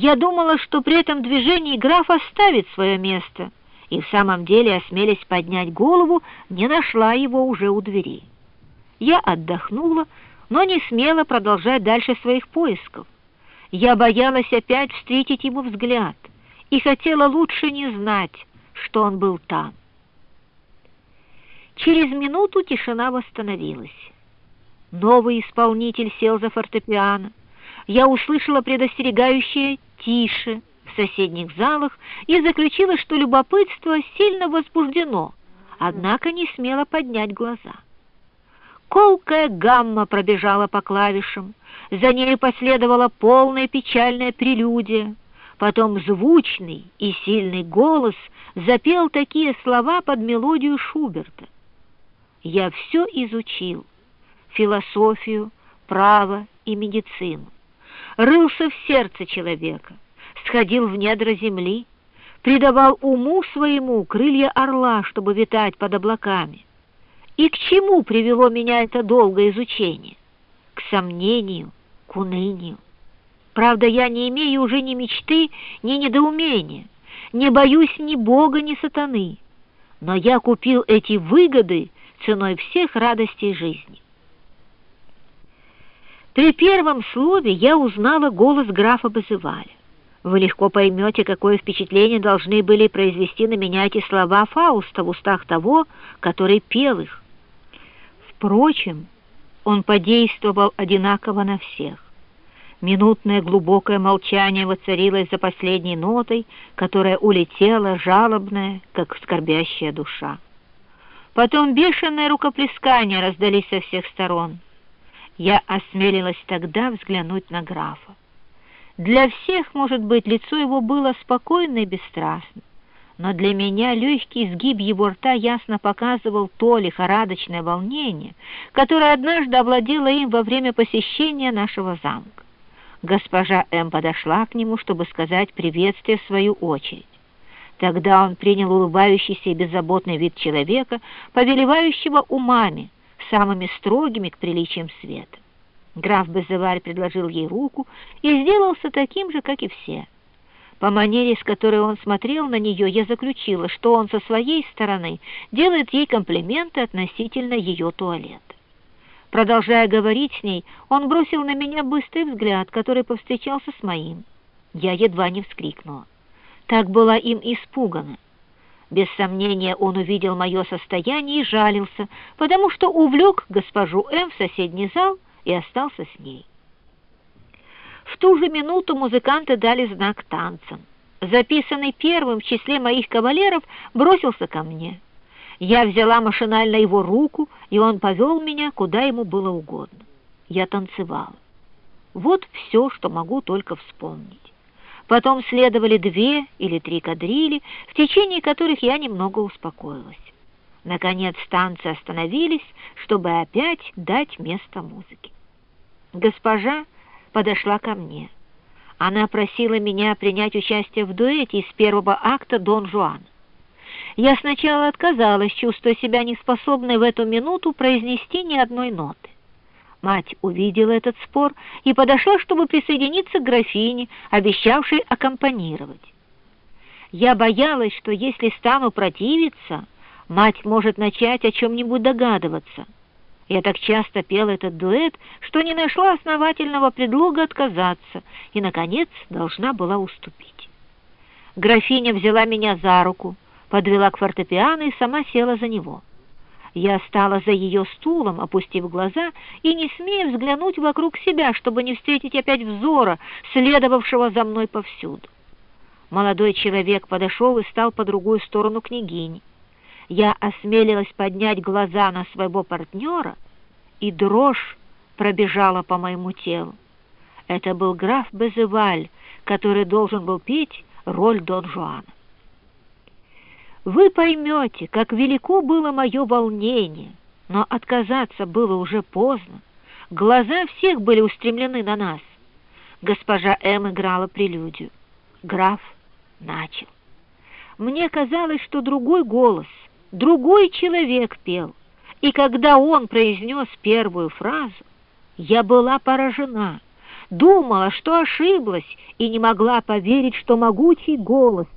Я думала, что при этом движении граф оставит свое место, и в самом деле, осмелясь поднять голову, не нашла его уже у двери. Я отдохнула, но не смела продолжать дальше своих поисков. Я боялась опять встретить ему взгляд и хотела лучше не знать, что он был там. Через минуту тишина восстановилась. Новый исполнитель сел за фортепиано. Я услышала предостерегающее «тише» в соседних залах и заключила, что любопытство сильно возбуждено, однако не смела поднять глаза. Колкая гамма пробежала по клавишам, за ней последовала полная печальная прелюдия. Потом звучный и сильный голос запел такие слова под мелодию Шуберта. Я все изучил — философию, право и медицину. Рылся в сердце человека, сходил в недра земли, придавал уму своему крылья орла, чтобы витать под облаками. И к чему привело меня это долгое изучение? К сомнению, к унынию. Правда, я не имею уже ни мечты, ни недоумения, не боюсь ни Бога, ни сатаны. Но я купил эти выгоды ценой всех радостей жизни. При первом слове я узнала голос графа Базываля. Вы легко поймете, какое впечатление должны были произвести на меня эти слова Фауста в устах того, который пел их. Впрочем, он подействовал одинаково на всех. Минутное глубокое молчание воцарилось за последней нотой, которая улетела, жалобная, как скорбящая душа. Потом бешеное рукоплескания раздались со всех сторон. Я осмелилась тогда взглянуть на графа. Для всех, может быть, лицо его было спокойно и бесстрастно но для меня легкий сгиб его рта ясно показывал то лихорадочное волнение, которое однажды овладело им во время посещения нашего замка. Госпожа М. подошла к нему, чтобы сказать приветствие в свою очередь. Тогда он принял улыбающийся и беззаботный вид человека, повелевающего умами, самыми строгими к приличиям света. Граф Безеварь предложил ей руку и сделался таким же, как и все — по манере, с которой он смотрел на нее, я заключила, что он со своей стороны делает ей комплименты относительно ее туалета. Продолжая говорить с ней, он бросил на меня быстрый взгляд, который повстречался с моим. Я едва не вскрикнула. Так была им испугана. Без сомнения он увидел мое состояние и жалился, потому что увлек госпожу М в соседний зал и остался с ней. В ту же минуту музыканты дали знак танцам. Записанный первым в числе моих кавалеров бросился ко мне. Я взяла машинально его руку, и он повел меня, куда ему было угодно. Я танцевала. Вот все, что могу только вспомнить. Потом следовали две или три кадрили, в течение которых я немного успокоилась. Наконец танцы остановились, чтобы опять дать место музыке. Госпожа подошла ко мне. Она просила меня принять участие в дуэте из первого акта «Дон Жуан». Я сначала отказалась, чувствуя себя неспособной в эту минуту произнести ни одной ноты. Мать увидела этот спор и подошла, чтобы присоединиться к графине, обещавшей аккомпанировать. Я боялась, что если стану противиться, мать может начать о чем-нибудь догадываться — я так часто пел этот дуэт, что не нашла основательного предлога отказаться и, наконец, должна была уступить. Графиня взяла меня за руку, подвела к фортепиано и сама села за него. Я стала за ее стулом, опустив глаза и не смея взглянуть вокруг себя, чтобы не встретить опять взора, следовавшего за мной повсюду. Молодой человек подошел и стал по другую сторону княгини я осмелилась поднять глаза на своего партнера, и дрожь пробежала по моему телу. Это был граф Безеваль, который должен был петь роль Дон Жуана. Вы поймете, как велико было мое волнение, но отказаться было уже поздно. Глаза всех были устремлены на нас. Госпожа М. играла прелюдию. Граф начал. Мне казалось, что другой голос — другой человек пел, и когда он произнес первую фразу, я была поражена. думала, что ошиблась, и не могла поверить, что могучий голос,